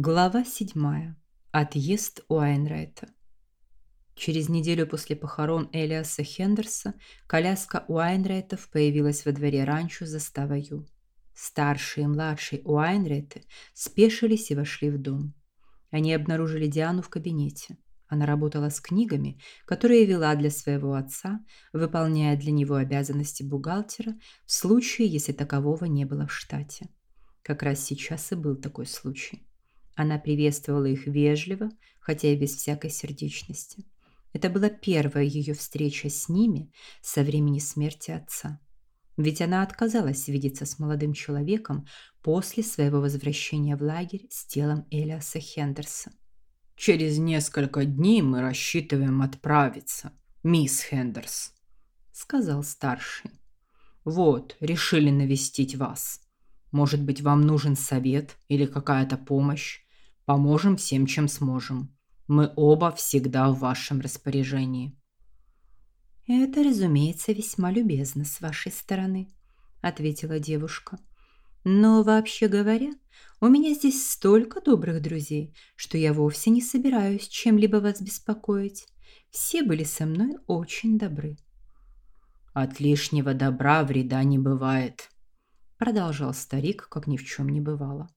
Глава седьмая. Отъезд Уайнрайта. Через неделю после похорон Элиаса Хендерса коляска Уайнрайтов появилась во дворе ранчо застава Ю. Старший и младший Уайнрайты спешились и вошли в дом. Они обнаружили Диану в кабинете. Она работала с книгами, которые вела для своего отца, выполняя для него обязанности бухгалтера в случае, если такового не было в штате. Как раз сейчас и был такой случай. Она приветствовала их вежливо, хотя и без всякой сердечности. Это была первая ее встреча с ними со времени смерти отца. Ведь она отказалась видеться с молодым человеком после своего возвращения в лагерь с телом Элиаса Хендерса. Через несколько дней мы рассчитываем отправиться, мисс Хендерс, сказал старший. Вот, решили навестить вас. Может быть, вам нужен совет или какая-то помощь? Поможем всем, чем сможем. Мы оба всегда в вашем распоряжении. Это, разумеется, весьма любезно с вашей стороны, ответила девушка. Но вообще говоря, у меня здесь столько добрых друзей, что я вовсе не собираюсь чем-либо вас беспокоить. Все были со мной очень добры. От лишнего добра вреда не бывает, продолжал старик, как ни в чем не бывало.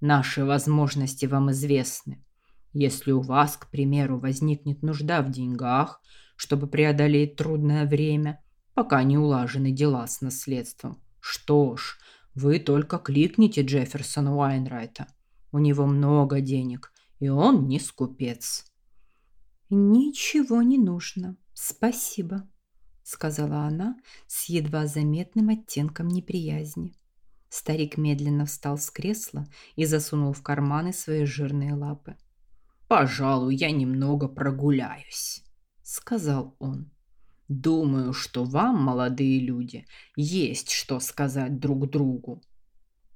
Наши возможности вам известны. Если у вас, к примеру, возникнет нужда в деньгах, чтобы преодолеть трудное время, пока не улажены дела с наследством, что ж, вы только кликните Джефферсона Уайнрайта. У него много денег, и он не скупец. Ничего не нужно. Спасибо, сказала она с едва заметным оттенком неприязни. Старик медленно встал с кресла и засунул в карманы свои жирные лапы. Пожалуй, я немного прогуляюсь, сказал он. Думаю, что вам, молодые люди, есть что сказать друг другу.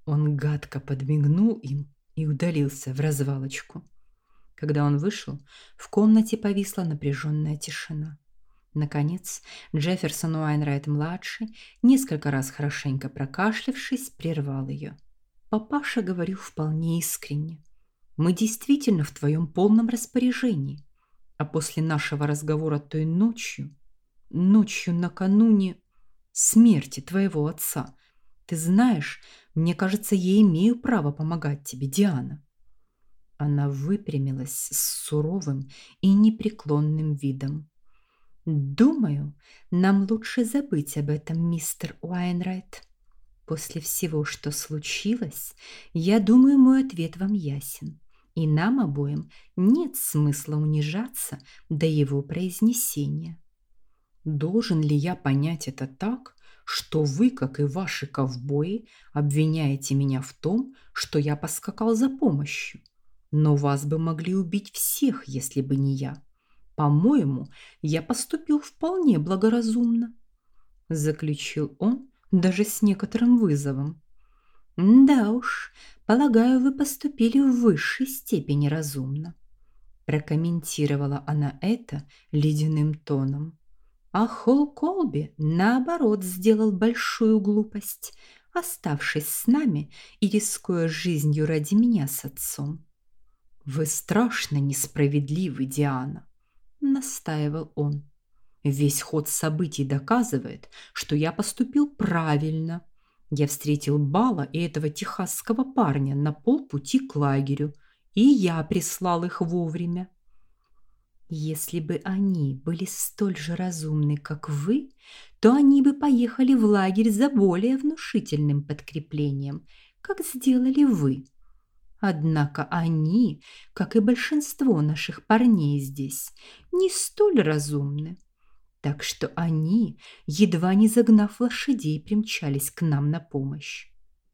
Он гадко подмигнул им и удалился в развалочку. Когда он вышел, в комнате повисла напряженная тишина. Наконец, Джефферсон Уайнрайт-младший, несколько раз хорошенько прокашлявшись, прервал ее. «Папаша говорил вполне искренне. Мы действительно в твоем полном распоряжении. А после нашего разговора той ночью, ночью накануне смерти твоего отца, ты знаешь, мне кажется, я имею право помогать тебе, Диана». Она выпрямилась с суровым и непреклонным видом. Думаю, нам лучше забыть об этом, мистер Уайнрайт. После всего, что случилось, я думаю, мой ответ вам ясен. И нам обоим нет смысла унижаться до его произнесения. Должен ли я понять это так, что вы, как и ваши ковбои, обвиняете меня в том, что я поскакал за помощью? Но вас бы могли убить всех, если бы не я. По-моему, я поступил вполне благоразумно, заключил он даже с некоторым вызовом. Да уж, полагаю, вы поступили в высшей степени разумно, прокомментировала она это ледяным тоном. А Холл Колби, наоборот, сделал большую глупость, оставшись с нами и рискуя жизнью ради меня с отцом. Вы страшно несправедливы, Диана настаивал он. Весь ход событий доказывает, что я поступил правильно. Я встретил Бала и этого техасского парня на полпути к лагерю, и я прислал их вовремя. Если бы они были столь же разумны, как вы, то они бы поехали в лагерь за более внушительным подкреплением, как сделали вы. Однако они, как и большинство наших парней здесь, не столь разумны. Так что они, едва не загнав лошадей, примчались к нам на помощь.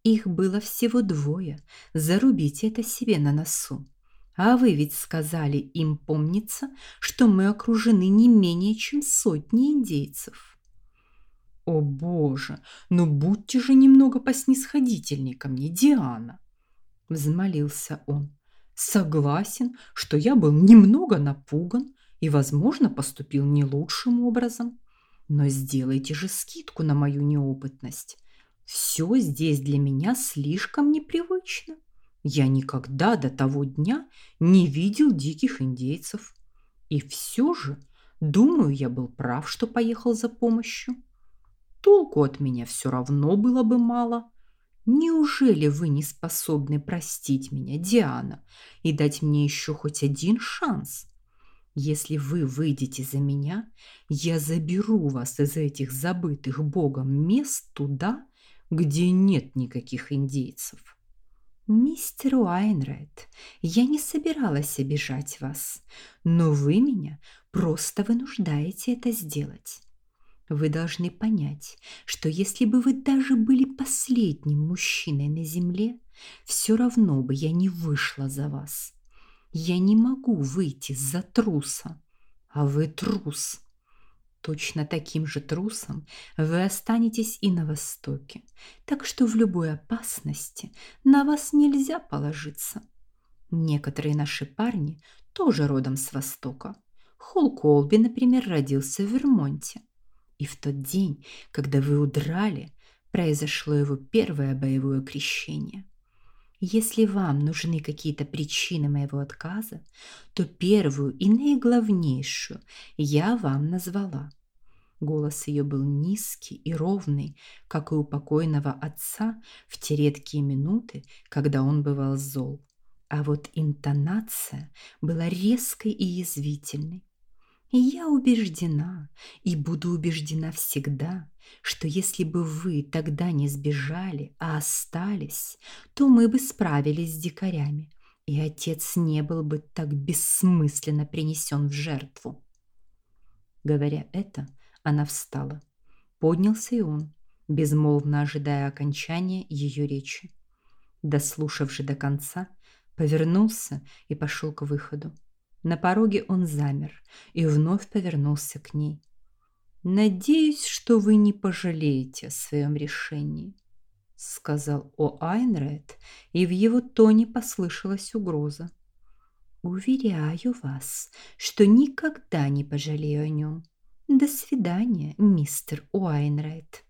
Их было всего двое, зарубите это себе на носу. А вы ведь сказали им, помнится, что мы окружены не менее чем сотней индейцев. О боже, ну будьте же немного поснисходительней ко мне, Диана взмолился он. Согласен, что я был немного напуган и, возможно, поступил не лучшим образом, но сделайте же скидку на мою неопытность. Все здесь для меня слишком непривычно. Я никогда до того дня не видел диких индейцев. И все же, думаю, я был прав, что поехал за помощью. Толку от меня все равно было бы мало. Неужели вы не способны простить меня, Диана, и дать мне еще хоть один шанс? Если вы выйдете за меня, я заберу вас из этих забытых Богом мест туда, где нет никаких индейцев. Мистер Уайнрайт, я не собиралась обижать вас, но вы меня просто вынуждаете это сделать. Вы должны понять, что если бы вы даже были последним мужчиной на земле, все равно бы я не вышла за вас. Я не могу выйти за труса, а вы трус. Точно таким же трусом вы останетесь и на Востоке, так что в любой опасности на вас нельзя положиться. Некоторые наши парни тоже родом с Востока. Холл Колби, например, родился в Вермонте. И в тот день, когда вы удрали, произошло его первое боевое крещение. Если вам нужны какие-то причины моего отказа, то первую и наиглавнейшую я вам назвала. Голос ее был низкий и ровный, как и у покойного отца в те редкие минуты, когда он бывал зол. А вот интонация была резкой и язвительной. Я убеждена и буду убеждена всегда, что если бы вы тогда не сбежали, а остались, то мы бы справились с дикарями, и отец не был бы так бессмысленно принесен в жертву. Говоря это, она встала. Поднялся и он, безмолвно ожидая окончания ее речи. Дослушав же до конца, повернулся и пошел к выходу. На пороге он замер и вновь повернулся к ней. «Надеюсь, что вы не пожалеете о своем решении», — сказал О. Айнред, и в его тоне послышалась угроза. «Уверяю вас, что никогда не пожалею о нем. До свидания, мистер Уайнрайт».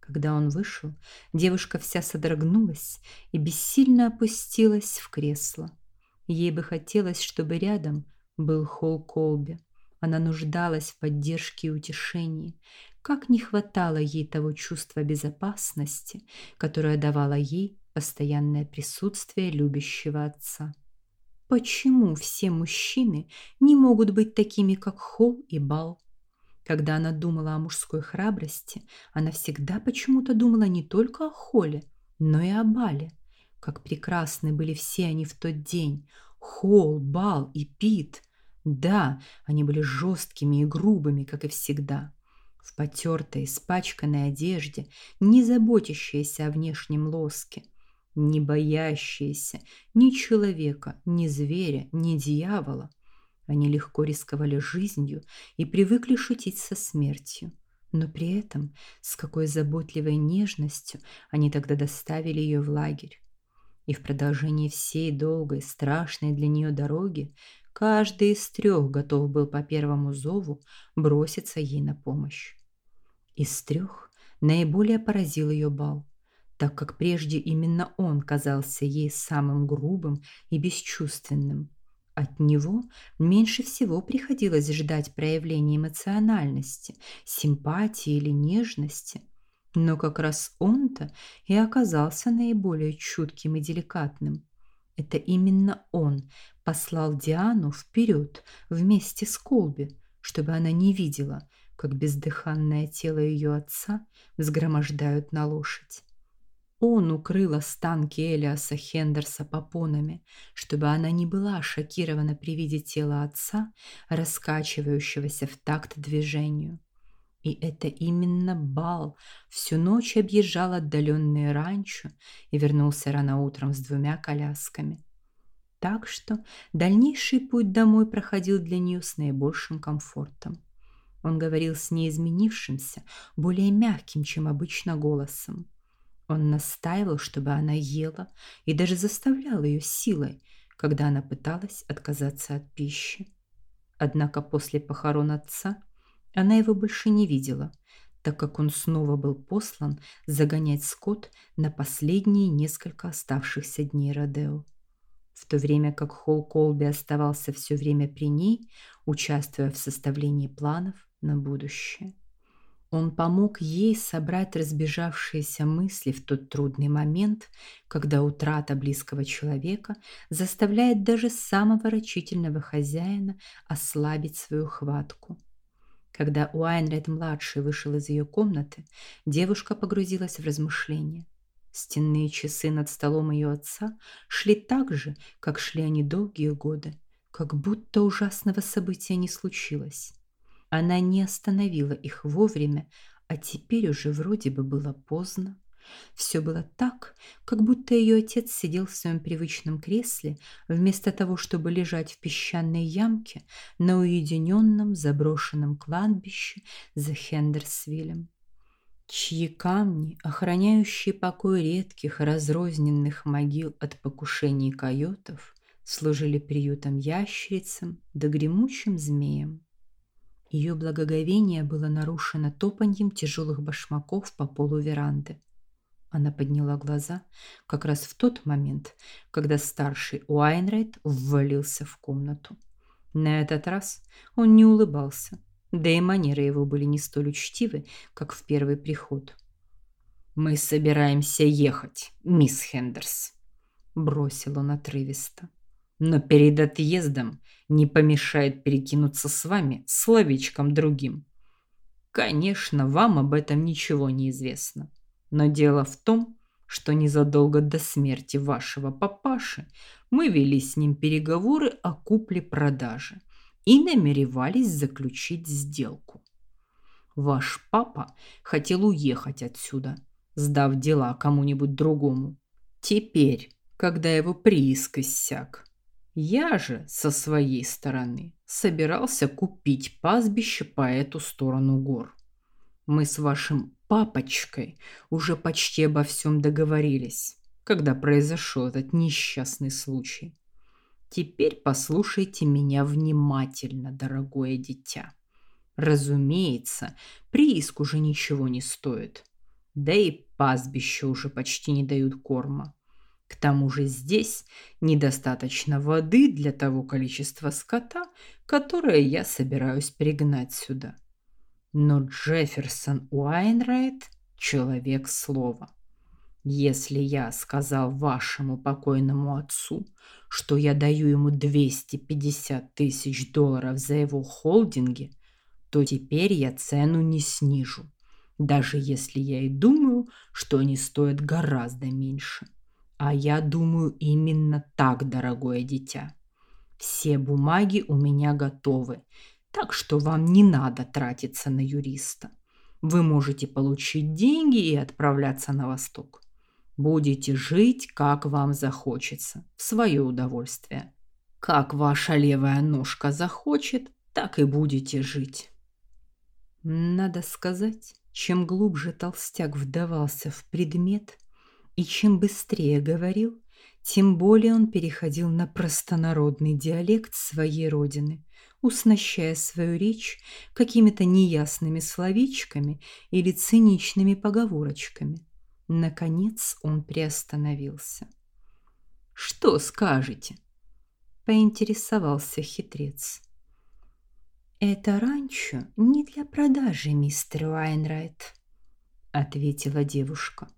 Когда он вышел, девушка вся содрогнулась и бессильно опустилась в кресло. Ей бы хотелось, чтобы рядом был Холл Колби. Она нуждалась в поддержке и утешении. Как не хватало ей того чувства безопасности, которое давало ей постоянное присутствие любящего отца. Почему все мужчины не могут быть такими, как Холл и Бал? Когда она думала о мужской храбрости, она всегда почему-то думала не только о Холле, но и о Бале – как прекрасны были все они в тот день. Холл, Бал и Пит. Да, они были жесткими и грубыми, как и всегда. В потертой, испачканной одежде, не заботящиеся о внешнем лоске, не боящиеся ни человека, ни зверя, ни дьявола. Они легко рисковали жизнью и привыкли шутить со смертью. Но при этом с какой заботливой нежностью они тогда доставили ее в лагерь. И в продолжении всей долгой, страшной для нее дороги каждый из трех готов был по первому зову броситься ей на помощь. Из трех наиболее поразил ее бал, так как прежде именно он казался ей самым грубым и бесчувственным. От него меньше всего приходилось ждать проявления эмоциональности, симпатии или нежности – но как раз он-то и оказался наиболее чутким и деликатным. Это именно он послал Диану вперед вместе с Колби, чтобы она не видела, как бездыханное тело ее отца взгромождают на лошадь. Он укрыл останки Элиаса Хендерса попонами, чтобы она не была шокирована при виде тела отца, раскачивающегося в такт движению. И это именно Бал всю ночь объезжал отдаленные ранчо и вернулся рано утром с двумя колясками. Так что дальнейший путь домой проходил для нее с наибольшим комфортом. Он говорил с неизменившимся, более мягким, чем обычно, голосом. Он настаивал, чтобы она ела, и даже заставлял ее силой, когда она пыталась отказаться от пищи. Однако после похорон отца она его больше не видела, так как он снова был послан загонять скот на последние несколько оставшихся дней Родео. В то время как Холл Колби оставался все время при ней, участвуя в составлении планов на будущее. Он помог ей собрать разбежавшиеся мысли в тот трудный момент, когда утрата близкого человека заставляет даже самого рачительного хозяина ослабить свою хватку. Когда Уайнред-младший вышел из ее комнаты, девушка погрузилась в размышления. Стенные часы над столом ее отца шли так же, как шли они долгие годы, как будто ужасного события не случилось. Она не остановила их вовремя, а теперь уже вроде бы было поздно. Все было так, как будто ее отец сидел в своем привычном кресле, вместо того, чтобы лежать в песчаной ямке на уединенном заброшенном кладбище за Хендерсвиллем, чьи камни, охраняющие покой редких разрозненных могил от покушений койотов, служили приютом ящерицам да гремучим змеям. Ее благоговение было нарушено топаньем тяжелых башмаков по полу веранды. Она подняла глаза как раз в тот момент, когда старший Уайнрайт ввалился в комнату. На этот раз он не улыбался, да и манеры его были не столь учтивы, как в первый приход. «Мы собираемся ехать, мисс Хендерс», — бросил он отрывисто. «Но перед отъездом не помешает перекинуться с вами словечком другим. Конечно, вам об этом ничего не известно, но дело в том, что незадолго до смерти вашего папаши мы вели с ним переговоры о купле-продаже и намеревались заключить сделку. Ваш папа хотел уехать отсюда, сдав дела кому-нибудь другому. Теперь, когда его прииск иссяк, я же со своей стороны собирался купить пастбище по эту сторону гор. Мы с вашим папочкой уже почти обо всем договорились, когда произошел этот несчастный случай. Теперь послушайте меня внимательно, дорогое дитя. Разумеется, прииск уже ничего не стоит. Да и пастбища уже почти не дают корма. К тому же здесь недостаточно воды для того количества скота, которое я собираюсь пригнать сюда. Но Джефферсон Уайнрайт – человек слова. Если я сказал вашему покойному отцу, что я даю ему 250 тысяч долларов за его холдинги, то теперь я цену не снижу, даже если я и думаю, что они стоят гораздо меньше. А я думаю именно так, дорогое дитя. Все бумаги у меня готовы, так что вам не надо тратиться на юриста. Вы можете получить деньги и отправляться на восток. Будете жить, как вам захочется, в свое удовольствие. Как ваша левая ножка захочет, так и будете жить. Надо сказать, чем глубже толстяк вдавался в предмет, и чем быстрее говорил, тем более он переходил на простонародный диалект своей родины, уснащая свою речь какими-то неясными словечками или циничными поговорочками. Наконец он приостановился. «Что скажете?» – поинтересовался хитрец. «Это ранчо не для продажи, мистер Уайнрайт», – ответила девушка.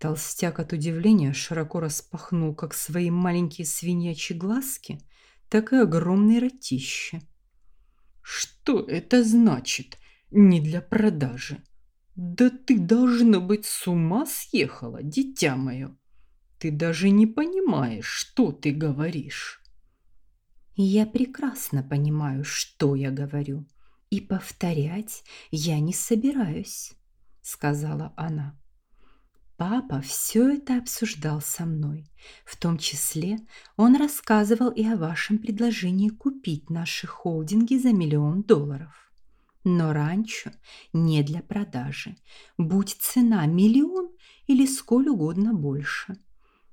Толстяк от удивления широко распахнул как свои маленькие свинячьи глазки, так и огромные ротища. «Что это значит? Не для продажи?» «Да ты, должно быть, с ума съехала, дитя мое! Ты даже не понимаешь, что ты говоришь!» «Я прекрасно понимаю, что я говорю, и повторять я не собираюсь», — сказала она. Папа все это обсуждал со мной. В том числе он рассказывал и о вашем предложении купить наши холдинги за миллион долларов. Но ранчо не для продажи. Будь цена миллион или сколь угодно больше.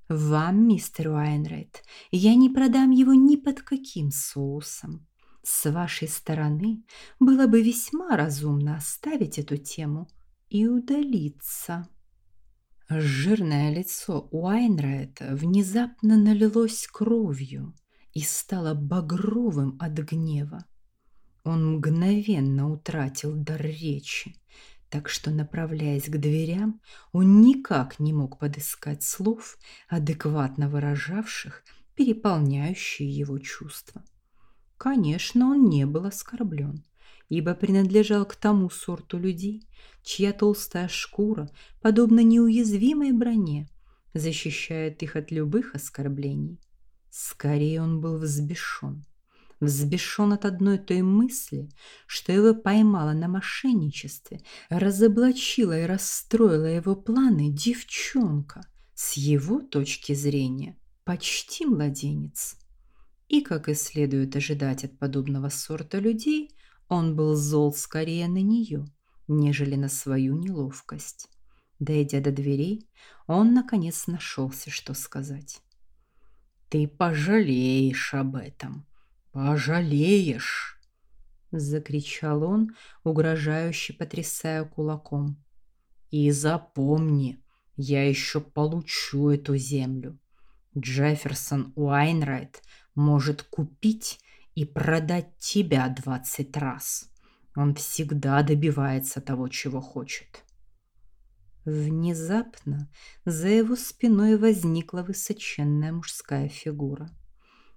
Вам, мистер Уайнрайт, я не продам его ни под каким соусом. С вашей стороны было бы весьма разумно оставить эту тему и удалиться. Жирное лицо Уайнрайта внезапно налилось кровью и стало багровым от гнева. Он мгновенно утратил дар речи, так что, направляясь к дверям, он никак не мог подыскать слов, адекватно выражавших переполняющие его чувства. Конечно, он не был оскорблен, ибо принадлежал к тому сорту людей, чья толстая шкура, подобно неуязвимой броне, защищает их от любых оскорблений. Скорее он был взбешен. Взбешен от одной той мысли, что его поймала на мошенничестве, разоблачила и расстроила его планы девчонка, с его точки зрения почти младенец. И, как и следует ожидать от подобного сорта людей, он был зол скорее на нее, нежели на свою неловкость. Дойдя до дверей, он, наконец, нашелся, что сказать. «Ты пожалеешь об этом, пожалеешь!» Закричал он, угрожающе потрясая кулаком. «И запомни, я еще получу эту землю. Джефферсон Уайнрайт может купить и продать тебя двадцать раз. Он всегда добивается того, чего хочет. Внезапно за его спиной возникла высоченная мужская фигура.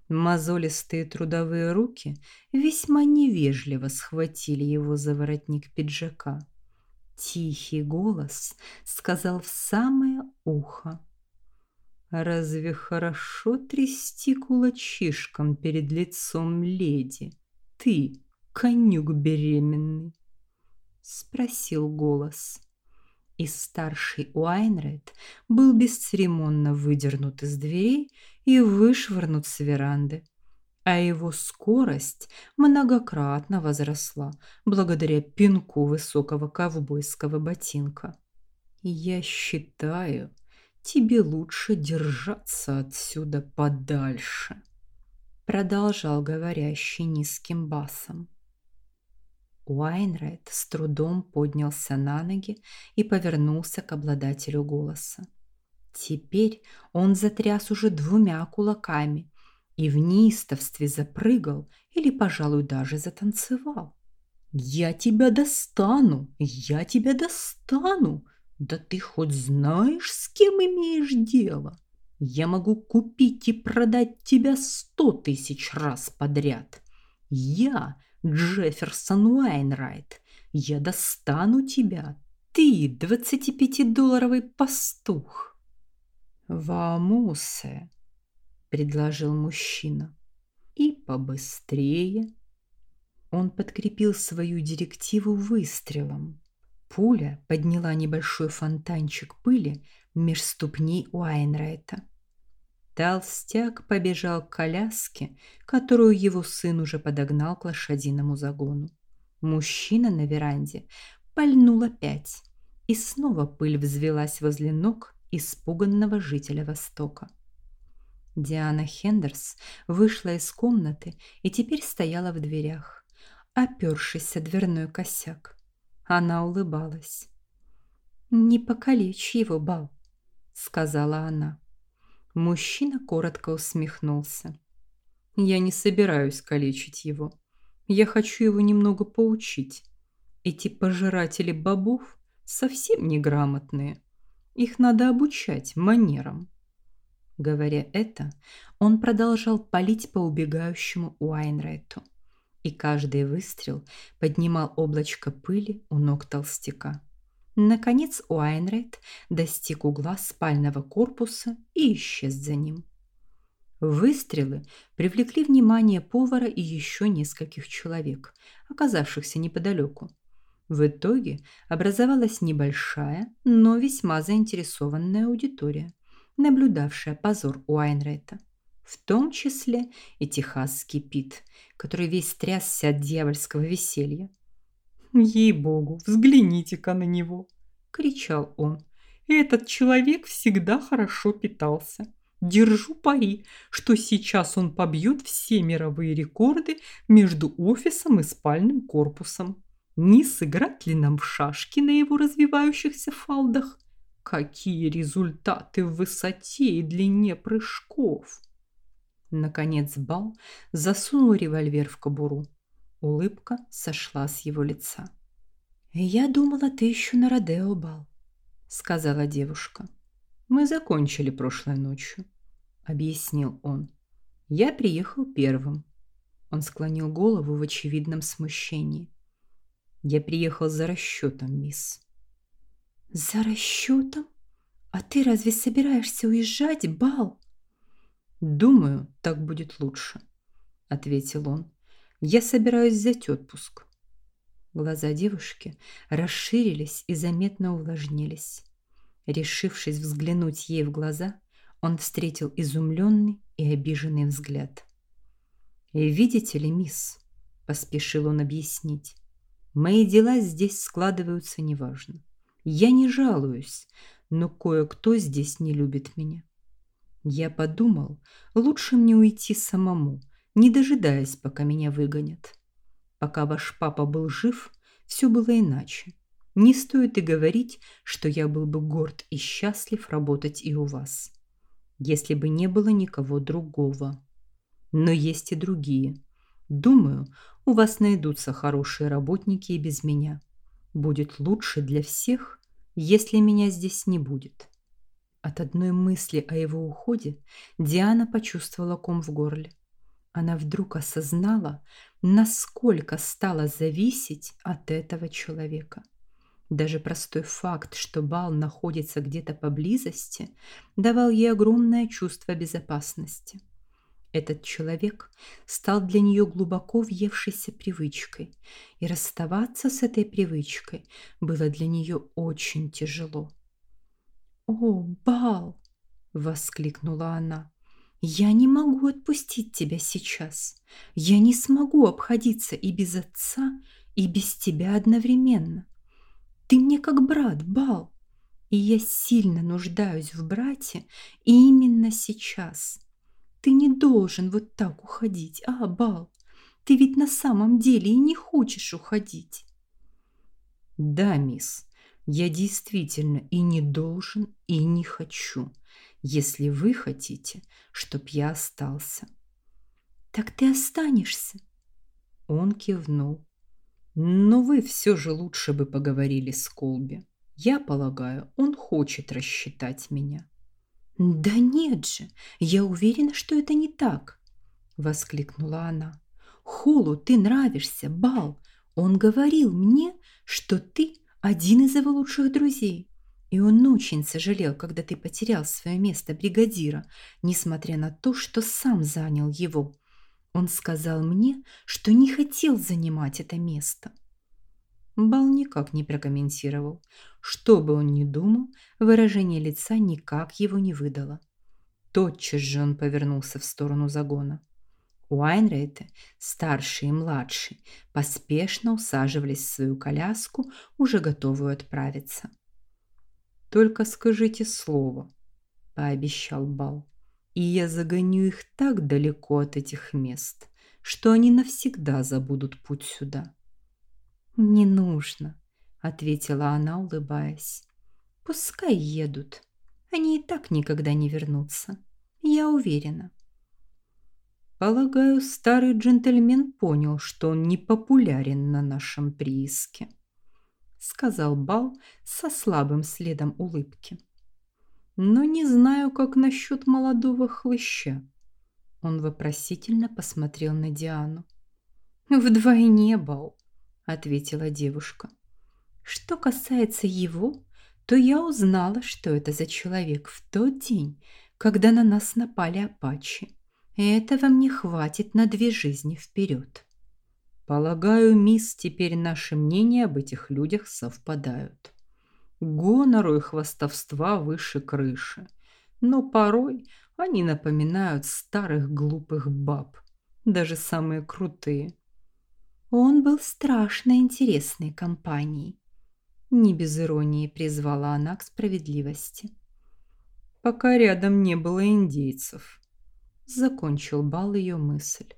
Мозолистые трудовые руки весьма невежливо схватили его за воротник пиджака. Тихий голос сказал в самое ухо: Разве хорошо трясти кулачишком перед лицом леди? Ты, конюк беременный, спросил голос. И старший Уайнред был бесцеремонно выдернут из дверей и вышвырнут с веранды, а его скорость многократно возросла благодаря пинку высокого ковбойского ботинка. Я считаю, тебе лучше держаться отсюда подальше, продолжал говорящий низким басом. Уайнрайт с трудом поднялся на ноги и повернулся к обладателю голоса. Теперь он затряс уже двумя кулаками и в неистовстве запрыгал или, пожалуй, даже затанцевал. «Я тебя достану! Я тебя достану!» Да ты хоть знаешь, с кем имеешь дело? Я могу купить и продать тебя сто тысяч раз подряд. Я Джефферсон Уайнрайт. Я достану тебя. Ты двадцатипятидолларовый пастух. Вамусе, предложил мужчина. И побыстрее. Он подкрепил свою директиву выстрелом. Пуля подняла небольшой фонтанчик пыли меж ступней Уайнрайта. Толстяк побежал к коляске, которую его сын уже подогнал к лошадиному загону. Мужчина на веранде пальнул опять, и снова пыль взвелась возле ног испуганного жителя Востока. Диана Хендерс вышла из комнаты и теперь стояла в дверях, опёршись о дверной косяк. Она улыбалась. «Не покалечь его, Бал», — сказала она. Мужчина коротко усмехнулся. «Я не собираюсь калечить его. Я хочу его немного поучить. Эти пожиратели бобов совсем неграмотные. Их надо обучать манерам». Говоря это, он продолжал палить по убегающему Уайнрайту и каждый выстрел поднимал облачко пыли у ног толстяка. Наконец Уайнрейд достиг угла спального корпуса и исчез за ним. Выстрелы привлекли внимание повара и еще нескольких человек, оказавшихся неподалеку. В итоге образовалась небольшая, но весьма заинтересованная аудитория, наблюдавшая позор Уайнрейта в том числе и техасский Пит, который весь трясся от дьявольского веселья. «Ей-богу, взгляните-ка на него!» – кричал он. «Этот человек всегда хорошо питался. Держу пари, что сейчас он побьет все мировые рекорды между офисом и спальным корпусом. Не сыграть ли нам в шашки на его развивающихся фалдах? Какие результаты в высоте и длине прыжков! Наконец Бал засунул револьвер в кобуру. Улыбка сошла с его лица. «Я думала, ты еще на Родео, Бал», — сказала девушка. Мы закончили прошлой ночью, объяснил он. Я приехал первым. Он склонил голову в очевидном смущении. Я приехал за расчетом, мисс. За расчетом? А ты разве собираешься уезжать, Бал? Думаю, так будет лучше, ответил он. Я собираюсь взять отпуск. Глаза девушки расширились и заметно увлажнились. Решившись взглянуть ей в глаза, он встретил изумленный и обиженный взгляд. «И видите ли, мисс», — поспешил он объяснить, «мои дела здесь складываются неважно. Я не жалуюсь, но кое-кто здесь не любит меня. Я подумал, лучше мне уйти самому, не дожидаясь, пока меня выгонят. Пока ваш папа был жив, все было иначе. Не стоит и говорить, что я был бы горд и счастлив работать и у вас, если бы не было никого другого. Но есть и другие. Думаю, у вас найдутся хорошие работники и без меня. Будет лучше для всех, если меня здесь не будет. От одной мысли о его уходе Диана почувствовала ком в горле. Она вдруг осознала, насколько стала зависеть от этого человека. Даже простой факт, что бал находится где-то поблизости, давал ей огромное чувство безопасности. Этот человек стал для нее глубоко въевшейся привычкой, и расставаться с этой привычкой было для нее очень тяжело. «О, Бал!» — воскликнула она. «Я не могу отпустить тебя сейчас. Я не смогу обходиться и без отца, и без тебя одновременно. Ты мне как брат, Бал, и я сильно нуждаюсь в брате именно сейчас. Ты не должен вот так уходить, а, Бал? Ты ведь на самом деле и не хочешь уходить. Да, мисс, я действительно и не должен, и не хочу, если вы хотите, чтоб я остался. Так ты останешься. Он кивнул. Но вы все же лучше бы поговорили с Колби. Я полагаю, он хочет рассчитать меня. Да нет же, я уверена, что это не так, воскликнула она. Холу ты нравишься, Бал. Он говорил мне, что ты один из его лучших друзей. И он очень сожалел, когда ты потерял свое место бригадира, несмотря на то, что сам занял его. Он сказал мне, что не хотел занимать это место. Бал никак не прокомментировал. Что бы он ни думал, выражение лица никак его не выдало. Тотчас же он повернулся в сторону загона. Уайнрейты, старший и младший, поспешно усаживались в свою коляску, уже готовую отправиться. «Только скажите слово», — пообещал Бал и я загоню их так далеко от этих мест, что они навсегда забудут путь сюда. Не нужно, ответила она, улыбаясь. Пускай едут. Они и так никогда не вернутся. Я уверена. Полагаю, старый джентльмен понял, что он не популярен на нашем прииске, сказал Бал со слабым следом улыбки но не знаю, как насчет молодого хлыща. Он вопросительно посмотрел на Диану. «Вдвойне, Бал», — ответила девушка. «Что касается его, то я узнала, что это за человек в тот день, когда на нас напали апачи. Этого мне хватит на две жизни вперед». «Полагаю, мисс, теперь наши мнения об этих людях совпадают», гонору и хвастовства выше крыши. Но порой они напоминают старых глупых баб, даже самые крутые. Он был страшно интересной компанией. Не без иронии призвала она к справедливости. пока рядом не было индейцев. Закончил бал ее мысль.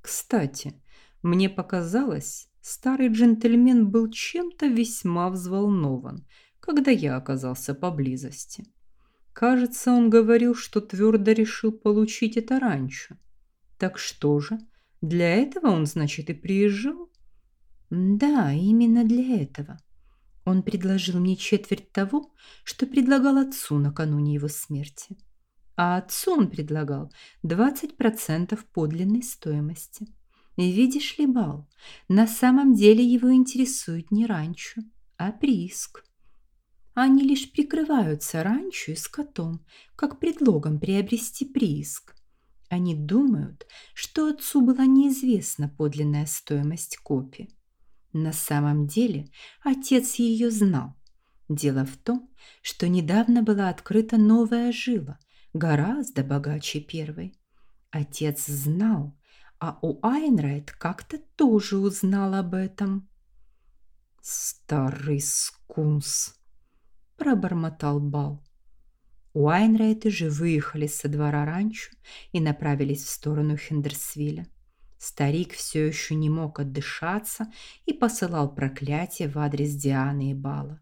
Кстати, мне показалось, старый джентльмен был чем-то весьма взволнован, когда я оказался поблизости. Кажется, он говорил, что твердо решил получить это раньше. Так что же, для этого он, значит, и приезжал? Да, именно для этого. Он предложил мне четверть того, что предлагал отцу накануне его смерти. А отцу он предлагал 20% подлинной стоимости. И видишь ли, Бал, на самом деле его интересует не ранчо, а прииск. Они лишь прикрываются ранчо и скотом, как предлогом приобрести прииск. Они думают, что отцу была неизвестна подлинная стоимость копии. На самом деле отец ее знал. Дело в том, что недавно была открыта новая жила, гораздо богаче первой. Отец знал, а у Айнрайт как-то тоже узнал об этом. «Старый скунс!» – пробормотал Бал. Уайнрайты же выехали со двора ранчо и направились в сторону Хендерсвилля. Старик все еще не мог отдышаться и посылал проклятия в адрес Дианы и Бала.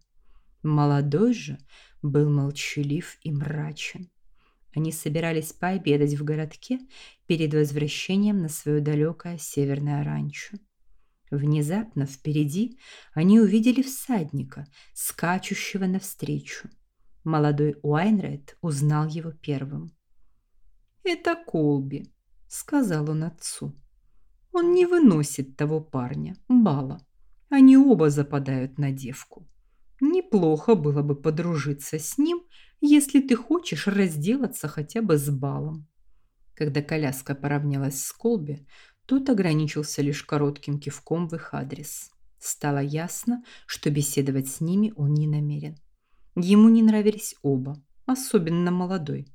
Молодой же был молчалив и мрачен. Они собирались пообедать в городке перед возвращением на свое далекое северное ранчо. Внезапно впереди они увидели всадника, скачущего навстречу. Молодой Уайнред узнал его первым. «Это Колби», — сказал он отцу. Он не выносит того парня, Бала. Они оба западают на девку. Неплохо было бы подружиться с ним, если ты хочешь разделаться хотя бы с Балом. Когда коляска поравнялась с Колби, тот ограничился лишь коротким кивком в их адрес. Стало ясно, что беседовать с ними он не намерен. Ему не нравились оба, особенно молодой.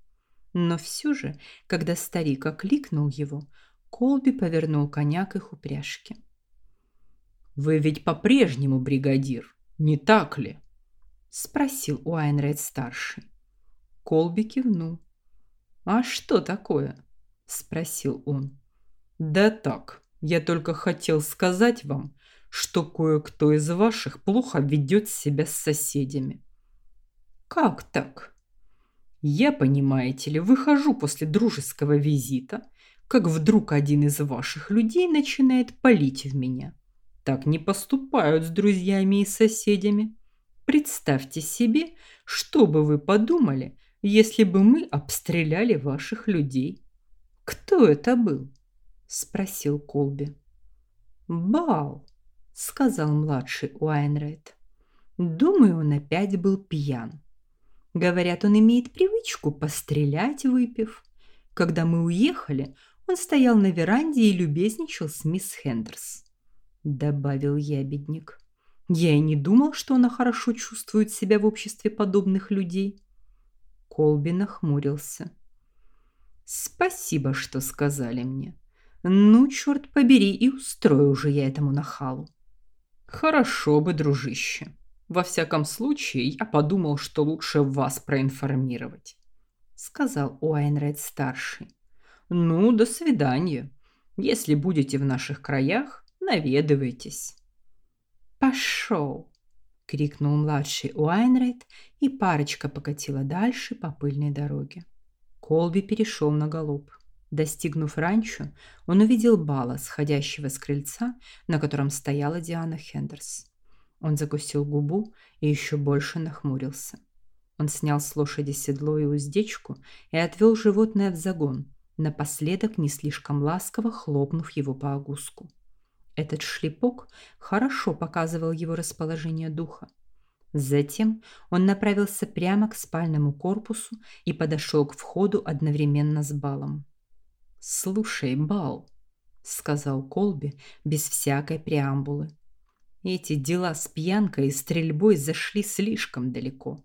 Но все же, когда старик окликнул его, Колби повернул коня к их упряжке. «Вы ведь по-прежнему бригадир, не так ли?» – спросил Уайнрайт-старший. Колби кивнул. «А что такое?» – спросил он. «Да так, я только хотел сказать вам, что кое-кто из ваших плохо ведет себя с соседями». «Как так?» «Я, понимаете ли, выхожу после дружеского визита – как вдруг один из ваших людей начинает палить в меня. Так не поступают с друзьями и соседями. Представьте себе, что бы вы подумали, если бы мы обстреляли ваших людей. Кто это был? спросил Колби. Бал, сказал младший Уайнрайт. Думаю, он опять был пьян. Говорят, он имеет привычку пострелять, выпив. Когда мы уехали, он стоял на веранде и любезничал с мисс Хендерс. Добавил ябедник. Я и не думал, что она хорошо чувствует себя в обществе подобных людей. Колби нахмурился. Спасибо, что сказали мне. Ну, черт побери, и устрою уже я этому нахалу. Хорошо бы, дружище. Во всяком случае, я подумал, что лучше вас проинформировать, сказал Уайнрайт старший. Ну, до свидания. Если будете в наших краях, наведывайтесь. Пошел, крикнул младший Уайнрайт, и парочка покатила дальше по пыльной дороге. Колби перешел на галоп. Достигнув ранчо, он увидел Бала, сходящего с крыльца, на котором стояла Диана Хендерс. Он закусил губу и еще больше нахмурился. Он снял с лошади седло и уздечку и отвел животное в загон, напоследок не слишком ласково хлопнув его по огуску. Этот шлепок хорошо показывал его расположение духа. Затем он направился прямо к спальному корпусу и подошел к входу одновременно с Балом. «Слушай, Бал», — сказал Колби без всякой преамбулы, — «эти дела с пьянкой и стрельбой зашли слишком далеко.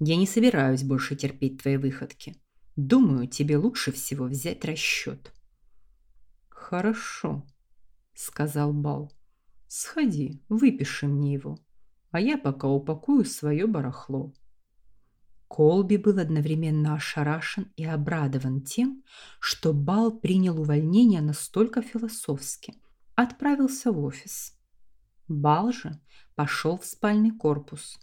Я не собираюсь больше терпеть твои выходки. Думаю, тебе лучше всего взять расчет. Хорошо, сказал Бал. Сходи, выпиши мне его, а я пока упакую свое барахло. Колби был одновременно ошарашен и обрадован тем, что Бал принял увольнение настолько философски. Отправился в офис. Бал же пошел в спальный корпус.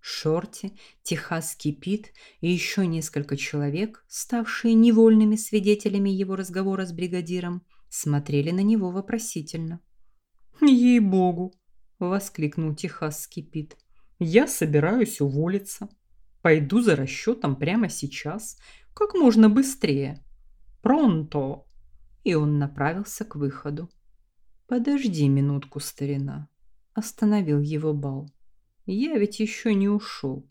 Шорти, Техасский Пит и еще несколько человек, ставшие невольными свидетелями его разговора с бригадиром, смотрели на него вопросительно. «Ей-богу!» – воскликнул Техасский Пит. «Я собираюсь уволиться. Пойду за расчетом прямо сейчас, как можно быстрее. Пронто!» И он направился к выходу. «Подожди минутку, старина», – остановил его Бал. «Я ведь еще не ушел».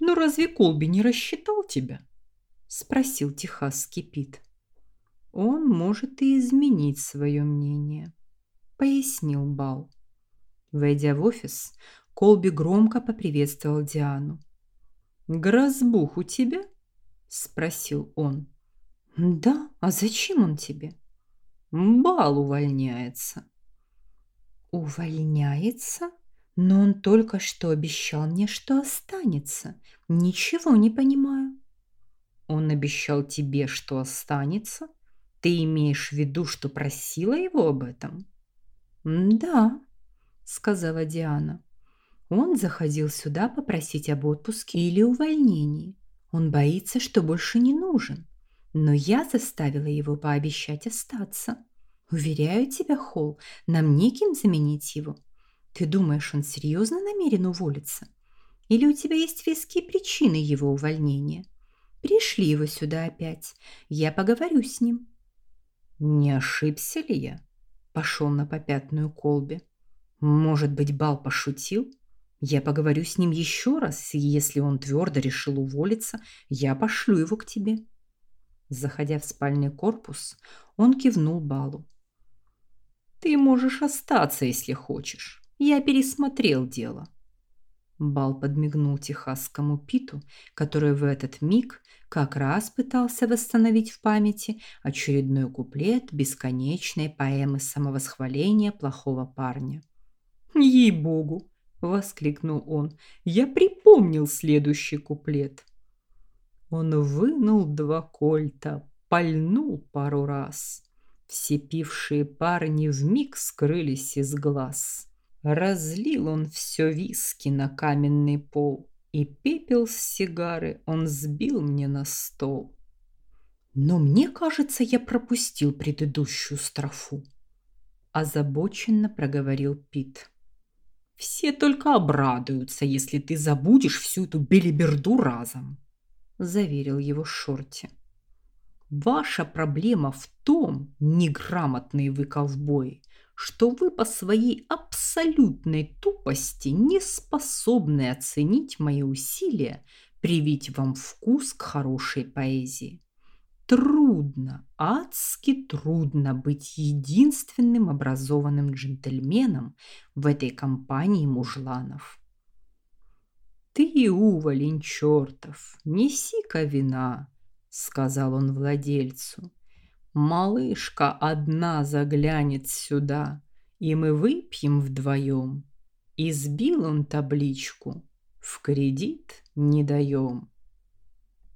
«Ну разве Колби не рассчитал тебя?» – спросил Техасский Пит. «Он может и изменить свое мнение», – пояснил Бал. Войдя в офис, Колби громко поприветствовал Диану. «Грозбух у тебя?» – спросил он. «Да, а зачем он тебе?» «Бал увольняется». «Увольняется? Но он только что обещал мне, что останется. Ничего не понимаю». «Он обещал тебе, что останется? Ты имеешь в виду, что просила его об этом?» «Да», – сказала Диана. Он заходил сюда попросить об отпуске или увольнении. Он боится, что больше не нужен. Но я заставила его пообещать остаться. Уверяю тебя, Холл, нам неким заменить его. Ты думаешь, он серьезно намерен уволиться? Или у тебя есть веские причины его увольнения? Пришли его сюда опять. Я поговорю с ним. Не ошибся ли я? Пошел на попятную колбе. Может быть, Бал пошутил? Я поговорю с ним еще раз, и если он твердо решил уволиться, я пошлю его к тебе. Заходя в спальный корпус, он кивнул Балу. Ты можешь остаться, если хочешь. Я пересмотрел дело. Бал подмигнул техасскому Питу, который в этот миг как раз пытался восстановить в памяти очередной куплет бесконечной поэмы самовосхваления плохого парня. «Ей-богу!» – воскликнул он. «Я припомнил следующий куплет». Он вынул два кольта, пальнул пару раз. Все пившие парни вмиг скрылись из глаз. Разлил он все виски на каменный пол, и пепел с сигары он сбил мне на стол. Но мне кажется, я пропустил предыдущую строфу. Озабоченно проговорил Пит. Все только обрадуются, если ты забудешь всю эту белиберду разом, заверил его Шорти. Ваша проблема в том, неграмотные вы ковбои, что вы по своей абсолютной тупости не способны оценить мои усилия привить вам вкус к хорошей поэзии. Трудно, адски трудно быть единственным образованным джентльменом в этой компании мужланов. Ты, уволень чертов, неси-ка вина, сказал он владельцу. Малышка одна заглянет сюда, и мы выпьем вдвоем. Избил он табличку, в кредит не даем.